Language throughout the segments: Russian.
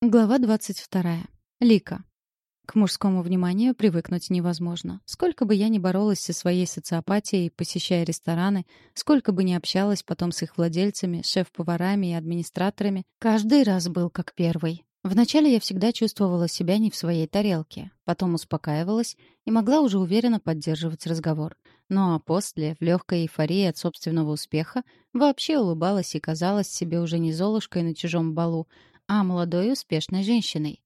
Глава 22. Лика. К мужскому вниманию привыкнуть невозможно. Сколько бы я ни боролась со своей социопатией, посещая рестораны, сколько бы ни общалась потом с их владельцами, шеф-поварами и администраторами, каждый раз был как первый. Вначале я всегда чувствовала себя не в своей тарелке, потом успокаивалась и могла уже уверенно поддерживать разговор. Ну а после, в легкой эйфории от собственного успеха, вообще улыбалась и казалась себе уже не золушкой на чужом балу, а молодой и успешной женщиной.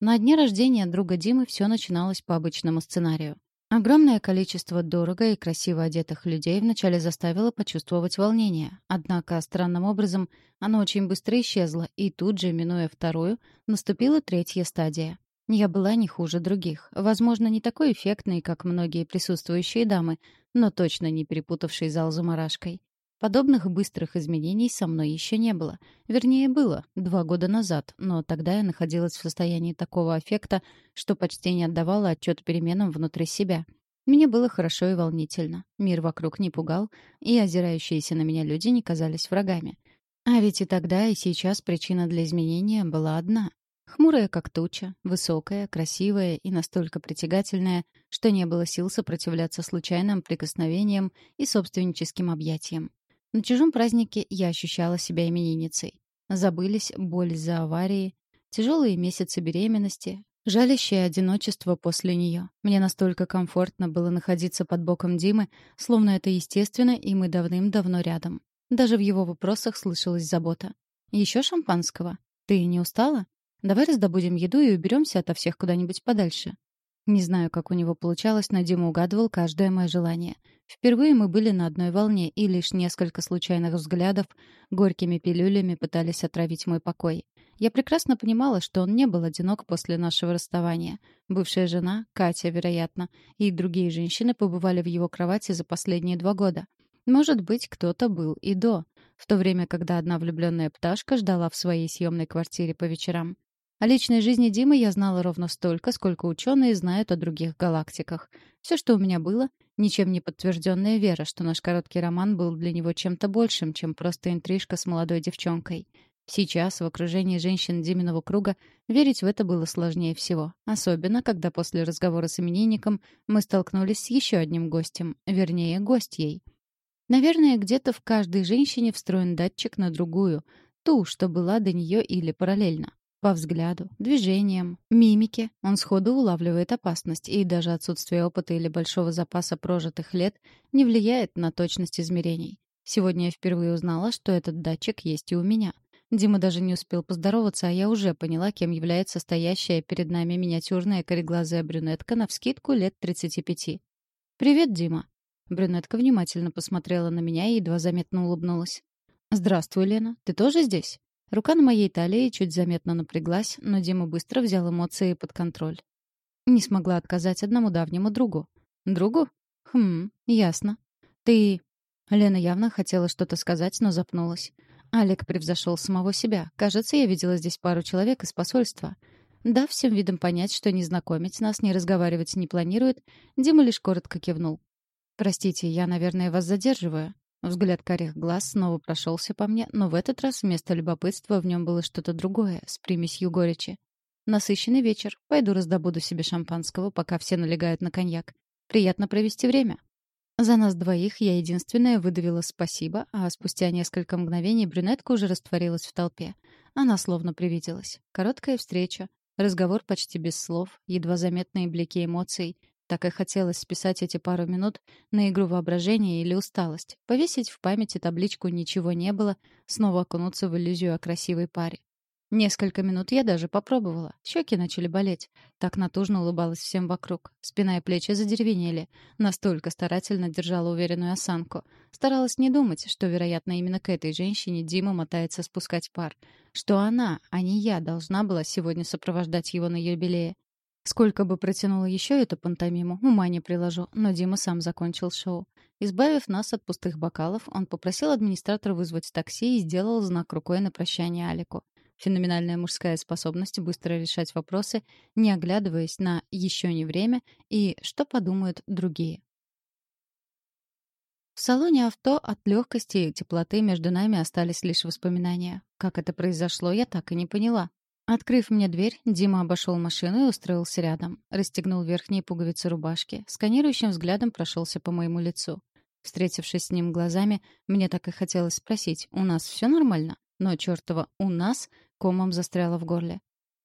На дне рождения друга Димы все начиналось по обычному сценарию. Огромное количество дорого и красиво одетых людей вначале заставило почувствовать волнение. Однако, странным образом, оно очень быстро исчезло, и тут же, минуя вторую, наступила третья стадия. Я была не хуже других. Возможно, не такой эффектной, как многие присутствующие дамы, но точно не перепутавшей зал заморашкой. Подобных быстрых изменений со мной еще не было. Вернее, было два года назад, но тогда я находилась в состоянии такого аффекта, что почти не отдавала отчет переменам внутри себя. Мне было хорошо и волнительно. Мир вокруг не пугал, и озирающиеся на меня люди не казались врагами. А ведь и тогда, и сейчас причина для изменения была одна. Хмурая, как туча, высокая, красивая и настолько притягательная, что не было сил сопротивляться случайным прикосновениям и собственническим объятиям. На чужом празднике я ощущала себя именинницей. Забылись боль за аварии, тяжелые месяцы беременности, жалящее одиночество после нее. Мне настолько комфортно было находиться под боком Димы, словно это естественно, и мы давным-давно рядом. Даже в его вопросах слышалась забота. «Еще шампанского? Ты не устала? Давай раздобудем еду и уберемся ото всех куда-нибудь подальше». Не знаю, как у него получалось, но Дима угадывал каждое мое желание. Впервые мы были на одной волне, и лишь несколько случайных взглядов горькими пилюлями пытались отравить мой покой. Я прекрасно понимала, что он не был одинок после нашего расставания. Бывшая жена, Катя, вероятно, и другие женщины побывали в его кровати за последние два года. Может быть, кто-то был и до, в то время, когда одна влюбленная пташка ждала в своей съемной квартире по вечерам. О личной жизни Димы я знала ровно столько, сколько ученые знают о других галактиках. Все, что у меня было, ничем не подтвержденная вера, что наш короткий роман был для него чем-то большим, чем просто интрижка с молодой девчонкой. Сейчас, в окружении женщин Диминого круга, верить в это было сложнее всего. Особенно, когда после разговора с именинником мы столкнулись с еще одним гостем, вернее, гостьей. Наверное, где-то в каждой женщине встроен датчик на другую, ту, что была до нее или параллельно. По взгляду, движениям, мимике он сходу улавливает опасность, и даже отсутствие опыта или большого запаса прожитых лет не влияет на точность измерений. Сегодня я впервые узнала, что этот датчик есть и у меня. Дима даже не успел поздороваться, а я уже поняла, кем является стоящая перед нами миниатюрная кореглазая брюнетка на вскидку лет 35. «Привет, Дима». Брюнетка внимательно посмотрела на меня и едва заметно улыбнулась. «Здравствуй, Лена. Ты тоже здесь?» Рука на моей талии чуть заметно напряглась, но Дима быстро взял эмоции под контроль. Не смогла отказать одному давнему другу. Другу? Хм, ясно. Ты... Лена явно хотела что-то сказать, но запнулась. Олег превзошел самого себя. Кажется, я видела здесь пару человек из посольства. Да, всем видом понять, что не знакомить нас, не разговаривать не планирует, Дима лишь коротко кивнул. «Простите, я, наверное, вас задерживаю». Взгляд карих глаз снова прошелся по мне, но в этот раз вместо любопытства в нем было что-то другое, с примесью горечи. Насыщенный вечер. Пойду раздобуду себе шампанского, пока все налегают на коньяк. Приятно провести время. За нас двоих я единственная выдавила спасибо, а спустя несколько мгновений брюнетка уже растворилась в толпе. Она словно привиделась. Короткая встреча, разговор почти без слов, едва заметные блики эмоций, так и хотелось списать эти пару минут на игру воображения или усталость, повесить в памяти табличку «Ничего не было», снова окунуться в иллюзию о красивой паре. Несколько минут я даже попробовала. Щеки начали болеть. Так натужно улыбалась всем вокруг. Спина и плечи задеревенели. Настолько старательно держала уверенную осанку. Старалась не думать, что, вероятно, именно к этой женщине Дима мотается спускать пар. Что она, а не я, должна была сегодня сопровождать его на юбилее. Сколько бы протянула еще эту пантомиму, ума не приложу, но Дима сам закончил шоу. Избавив нас от пустых бокалов, он попросил администратора вызвать такси и сделал знак рукой на прощание Алику. Феноменальная мужская способность быстро решать вопросы, не оглядываясь на «еще не время» и «что подумают другие». В салоне авто от легкости и теплоты между нами остались лишь воспоминания. Как это произошло, я так и не поняла. Открыв мне дверь, Дима обошел машину и устроился рядом. Расстегнул верхние пуговицы рубашки, сканирующим взглядом прошелся по моему лицу. Встретившись с ним глазами, мне так и хотелось спросить, у нас все нормально? Но чертова «у нас» комом застряла в горле.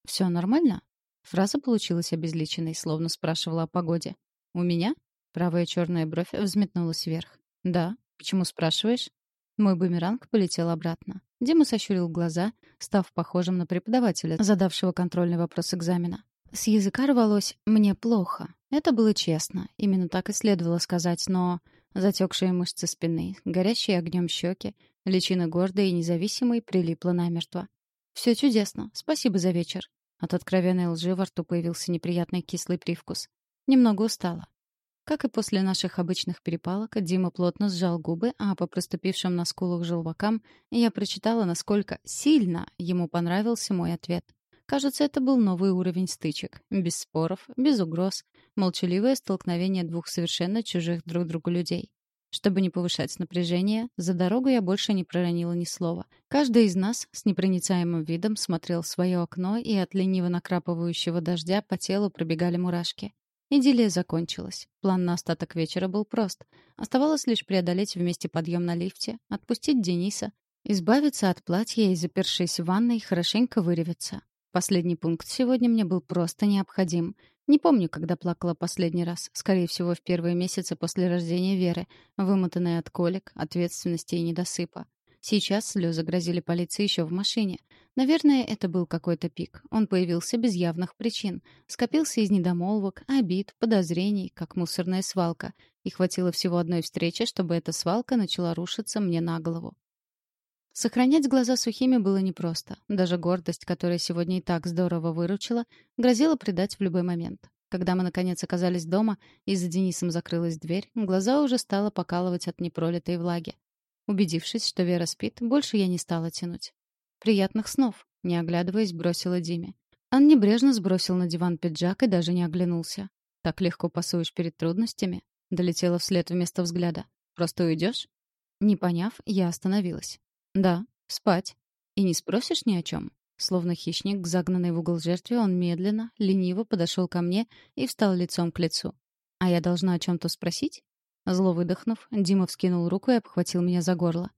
«Все нормально?» Фраза получилась обезличенной, словно спрашивала о погоде. «У меня?» Правая черная бровь взметнулась вверх. «Да. Почему спрашиваешь?» Мой бумеранг полетел обратно. Дима сощурил глаза, став похожим на преподавателя, задавшего контрольный вопрос экзамена. С языка рвалось «мне плохо». Это было честно, именно так и следовало сказать, но затекшие мышцы спины, горящие огнем щеки, личина гордой и независимой прилипла намертво. «Все чудесно, спасибо за вечер». От откровенной лжи во рту появился неприятный кислый привкус. Немного устала. Как и после наших обычных перепалок, Дима плотно сжал губы, а по проступившим на скулах желвакам я прочитала, насколько сильно ему понравился мой ответ. Кажется, это был новый уровень стычек. Без споров, без угроз. Молчаливое столкновение двух совершенно чужих друг другу людей. Чтобы не повышать напряжение, за дорогу я больше не проронила ни слова. Каждый из нас с непроницаемым видом смотрел в свое окно, и от лениво накрапывающего дождя по телу пробегали мурашки. Идиллия закончилась. План на остаток вечера был прост. Оставалось лишь преодолеть вместе подъем на лифте, отпустить Дениса, избавиться от платья и, запершись в ванной, хорошенько выревиться. Последний пункт сегодня мне был просто необходим. Не помню, когда плакала последний раз. Скорее всего, в первые месяцы после рождения Веры, вымотанная от колик, ответственности и недосыпа. Сейчас слезы грозили полиции еще в машине. Наверное, это был какой-то пик. Он появился без явных причин. Скопился из недомолвок, обид, подозрений, как мусорная свалка. И хватило всего одной встречи, чтобы эта свалка начала рушиться мне на голову. Сохранять глаза сухими было непросто. Даже гордость, которая сегодня и так здорово выручила, грозила предать в любой момент. Когда мы, наконец, оказались дома, и за Денисом закрылась дверь, глаза уже стало покалывать от непролитой влаги. Убедившись, что Вера спит, больше я не стала тянуть. «Приятных снов», — не оглядываясь, бросила Диме. Он небрежно сбросил на диван пиджак и даже не оглянулся. «Так легко пасуешь перед трудностями?» Долетела вслед вместо взгляда. «Просто уйдешь?» Не поняв, я остановилась. «Да, спать. И не спросишь ни о чем?» Словно хищник, загнанный в угол жертве, он медленно, лениво подошел ко мне и встал лицом к лицу. «А я должна о чем-то спросить?» Зло выдохнув, Дима вскинул руку и обхватил меня за горло.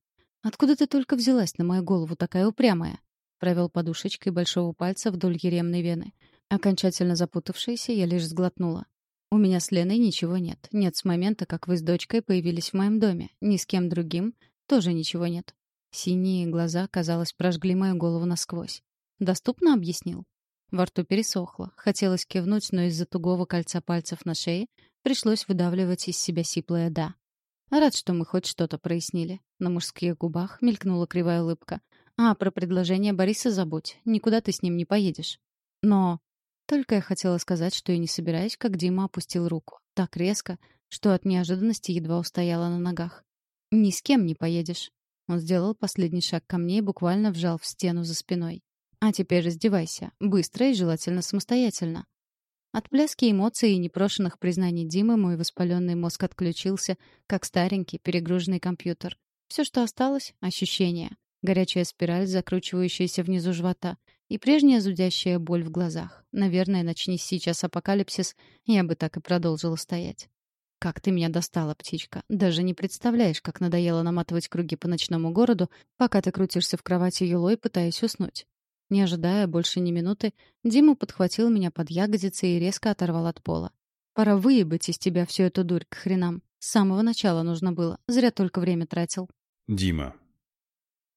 «Откуда ты только взялась на мою голову такая упрямая?» Провел подушечкой большого пальца вдоль еремной вены. Окончательно запутавшаяся, я лишь сглотнула. «У меня с Леной ничего нет. Нет с момента, как вы с дочкой появились в моем доме. Ни с кем другим тоже ничего нет». Синие глаза, казалось, прожгли мою голову насквозь. «Доступно?» — объяснил. Во рту пересохло. Хотелось кивнуть, но из-за тугого кольца пальцев на шее Пришлось выдавливать из себя сиплое «да». Рад, что мы хоть что-то прояснили. На мужских губах мелькнула кривая улыбка. «А, про предложение Бориса забудь. Никуда ты с ним не поедешь». Но... Только я хотела сказать, что и не собираюсь, как Дима опустил руку. Так резко, что от неожиданности едва устояла на ногах. «Ни с кем не поедешь». Он сделал последний шаг ко мне и буквально вжал в стену за спиной. «А теперь раздевайся. Быстро и желательно самостоятельно». От пляски эмоций и непрошенных признаний Димы мой воспаленный мозг отключился, как старенький перегруженный компьютер. Все, что осталось — ощущение. Горячая спираль, закручивающаяся внизу живота, и прежняя зудящая боль в глазах. Наверное, начни сейчас апокалипсис, я бы так и продолжила стоять. «Как ты меня достала, птичка. Даже не представляешь, как надоело наматывать круги по ночному городу, пока ты крутишься в кровати юлой, пытаясь уснуть. Не ожидая больше ни минуты, Дима подхватил меня под ягодицы и резко оторвал от пола. «Пора выебать из тебя всю эту дурь к хренам. С самого начала нужно было. Зря только время тратил». «Дима,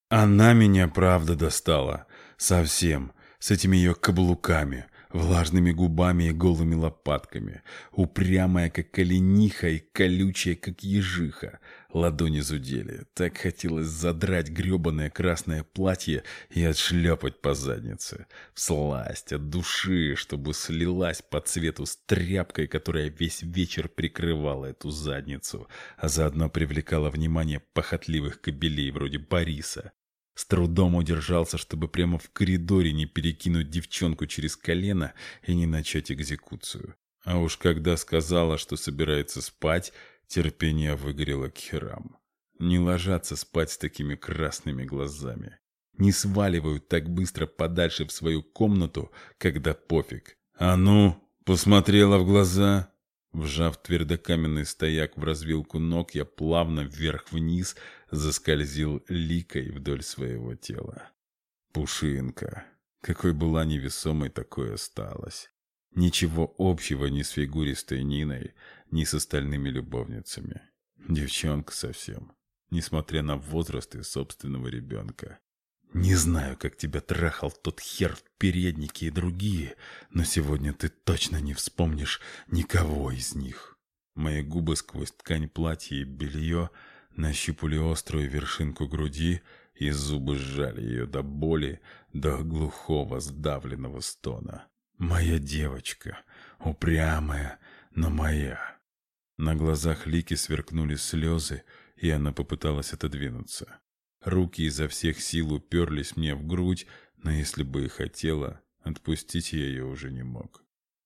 она меня правда достала. Совсем. С этими ее каблуками влажными губами и голыми лопатками, упрямая, как колениха, и колючая, как ежиха. Ладони зудели. Так хотелось задрать грёбаное красное платье и отшлепать по заднице. Всласть от души, чтобы слилась по цвету с тряпкой, которая весь вечер прикрывала эту задницу, а заодно привлекала внимание похотливых кобелей вроде Бориса. С трудом удержался, чтобы прямо в коридоре не перекинуть девчонку через колено и не начать экзекуцию. А уж когда сказала, что собирается спать, терпение выгорело к херам. Не ложаться спать с такими красными глазами. не сваливают так быстро подальше в свою комнату, когда пофиг. А ну, посмотрела в глаза. Вжав твердокаменный стояк в развилку ног, я плавно вверх-вниз заскользил ликой вдоль своего тела. Пушинка. Какой была невесомой, такой осталась. Ничего общего ни с фигуристой Ниной, ни с остальными любовницами. Девчонка совсем, несмотря на возраст и собственного ребенка. Не знаю, как тебя трахал тот хер в переднике и другие, но сегодня ты точно не вспомнишь никого из них. Мои губы сквозь ткань платья и белье нащупали острую вершинку груди, и зубы сжали ее до боли, до глухого сдавленного стона. Моя девочка, упрямая, но моя. На глазах Лики сверкнули слезы, и она попыталась отодвинуться. Руки изо всех сил уперлись мне в грудь, но если бы и хотела, отпустить я ее уже не мог.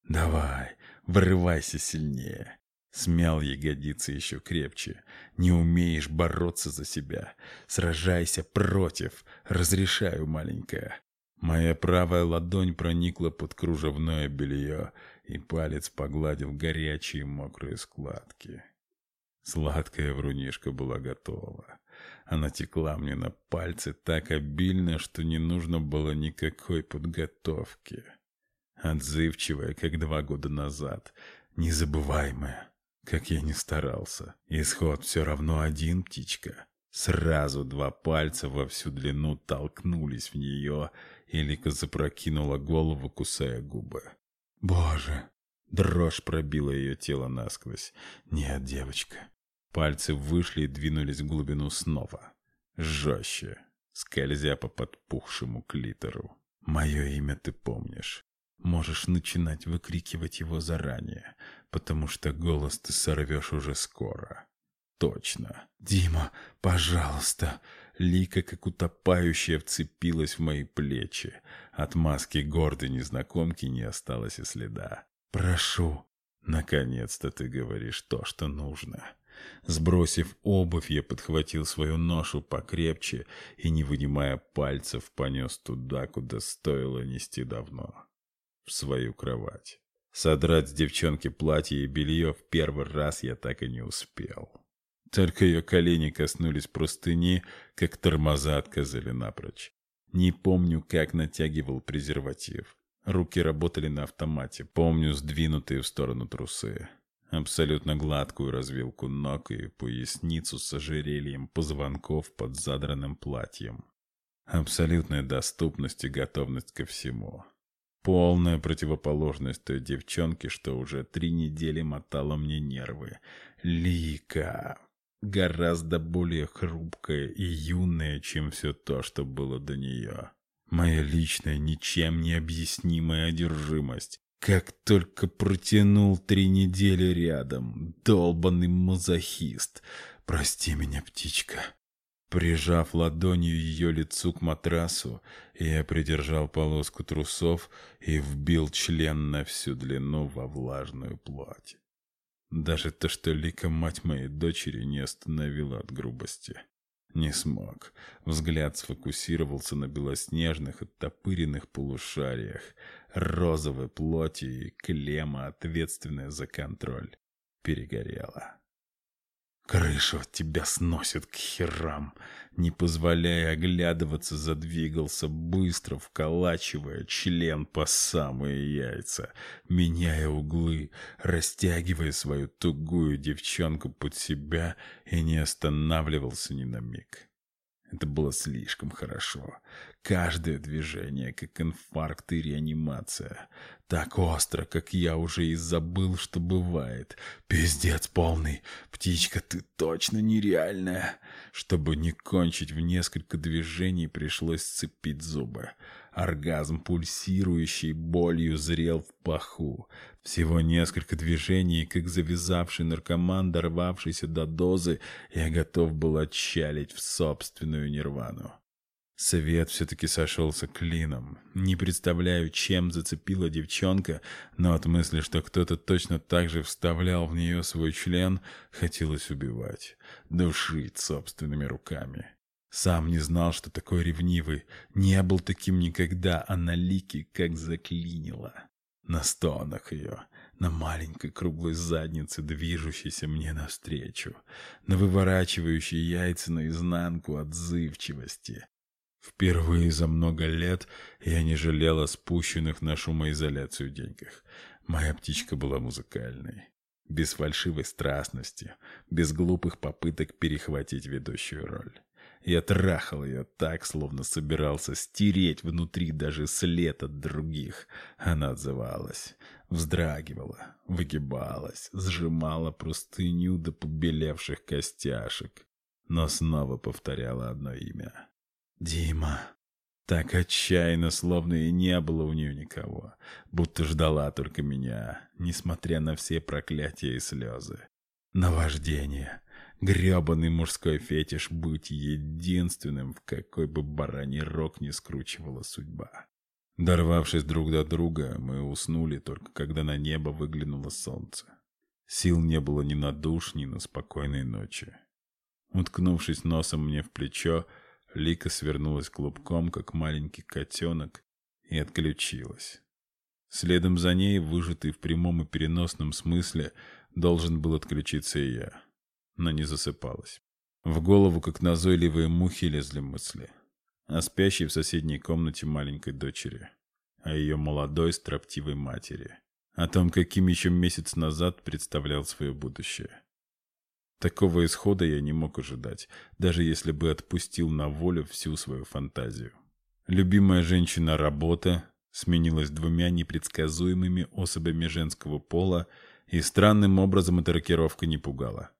«Давай, вырывайся сильнее!» Смял ягодицы еще крепче. «Не умеешь бороться за себя. Сражайся против. Разрешаю, маленькая». Моя правая ладонь проникла под кружевное белье, и палец погладил горячие мокрые складки. Сладкая врунишка была готова. Она текла мне на пальцы так обильно, что не нужно было никакой подготовки. Отзывчивая, как два года назад, незабываемая, как я не старался. Исход все равно один, птичка. Сразу два пальца во всю длину толкнулись в нее, и Лика запрокинула голову, кусая губы. «Боже!» Дрожь пробила ее тело насквозь. «Нет, девочка, Пальцы вышли и двинулись в глубину снова. Жестче, скользя по подпухшему клитору. «Мое имя ты помнишь. Можешь начинать выкрикивать его заранее, потому что голос ты сорвешь уже скоро. Точно. Дима, пожалуйста!» Лика, как утопающая, вцепилась в мои плечи. От маски гордой незнакомки не осталось и следа. «Прошу, наконец-то ты говоришь то, что нужно». Сбросив обувь, я подхватил свою ношу покрепче и, не вынимая пальцев, понес туда, куда стоило нести давно. В свою кровать. Содрать с девчонки платье и белье в первый раз я так и не успел. Только ее колени коснулись простыни, как тормоза отказали напрочь. Не помню, как натягивал презерватив. Руки работали на автомате, помню сдвинутые в сторону трусы абсолютно гладкую развилку ног и поясницу с ожерельем позвонков под задранным платьем. Абсолютная доступность и готовность ко всему. Полная противоположность той девчонке, что уже три недели мотала мне нервы. Лика. Гораздо более хрупкая и юная, чем все то, что было до нее. Моя личная, ничем не объяснимая одержимость. Как только протянул три недели рядом, долбанный мазохист. Прости меня, птичка. Прижав ладонью ее лицу к матрасу, я придержал полоску трусов и вбил член на всю длину во влажную плоть. Даже то, что лика мать моей дочери не остановила от грубости. Не смог. Взгляд сфокусировался на белоснежных, оттопыренных полушариях, розовой плоти и клемма, ответственная за контроль, перегорела. Крышу от тебя сносит к херам. Не позволяя оглядываться, задвигался быстро, вколачивая член по самые яйца, меняя углы, растягивая свою тугую девчонку под себя и не останавливался ни на миг. Это было слишком хорошо. Каждое движение, как инфаркт и реанимация. Так остро, как я уже и забыл, что бывает. Пиздец полный. Птичка, ты точно нереальная. Чтобы не кончить в несколько движений, пришлось сцепить зубы. Оргазм, пульсирующий болью, зрел в паху. Всего несколько движений, как завязавший наркоман, дорвавшийся до дозы, я готов был отчалить в собственную нирвану. Свет все-таки сошелся клином. Не представляю, чем зацепила девчонка, но от мысли, что кто-то точно так же вставлял в нее свой член, хотелось убивать, душить собственными руками. Сам не знал, что такой ревнивый, не был таким никогда, а на лике как заклинило. На стонах ее, на маленькой круглой заднице, движущейся мне навстречу, на выворачивающей яйца наизнанку отзывчивости. Впервые за много лет я не жалел о спущенных на шумоизоляцию деньгах. Моя птичка была музыкальной. Без фальшивой страстности, без глупых попыток перехватить ведущую роль. Я трахал ее так, словно собирался стереть внутри даже след от других. Она отзывалась, вздрагивала, выгибалась, сжимала простыню до побелевших костяшек, но снова повторяла одно имя. «Дима». Так отчаянно, словно и не было у нее никого, будто ждала только меня, несмотря на все проклятия и слезы. Наваждение, гребаный мужской фетиш быть единственным, в какой бы бараний рог не скручивала судьба. Дорвавшись друг до друга, мы уснули только когда на небо выглянуло солнце. Сил не было ни на душ, ни на спокойной ночи. Уткнувшись носом мне в плечо, Лика свернулась клубком, как маленький котенок, и отключилась. Следом за ней, выжатый в прямом и переносном смысле, должен был отключиться и я но не засыпалась. В голову, как назойливые мухи, лезли мысли. О спящей в соседней комнате маленькой дочери. О ее молодой, строптивой матери. О том, каким еще месяц назад представлял свое будущее. Такого исхода я не мог ожидать, даже если бы отпустил на волю всю свою фантазию. Любимая женщина работа сменилась двумя непредсказуемыми особями женского пола, и странным образом эта рокировка не пугала.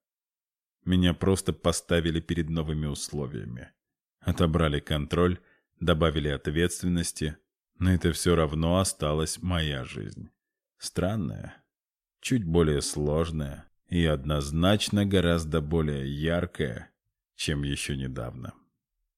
Меня просто поставили перед новыми условиями. Отобрали контроль, добавили ответственности, но это все равно осталась моя жизнь. Странная, чуть более сложная и однозначно гораздо более яркая, чем еще недавно.